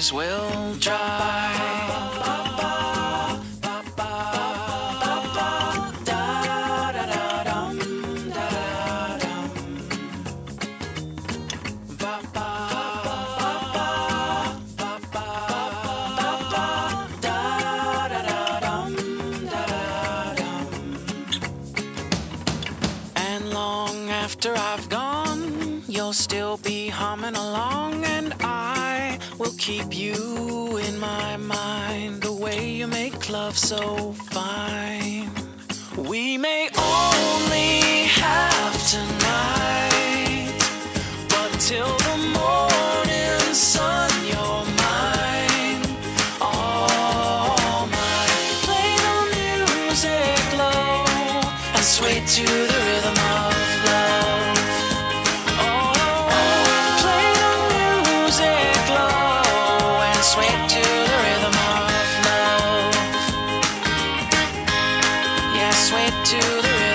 tears will dry. And long after I've gone, you'll still be humming along, and I will keep you in my mind. The way you make love so fine. We may only have tonight, but till the morning sun, you're mine. Play the music low and sway to the rhythm. went to the river.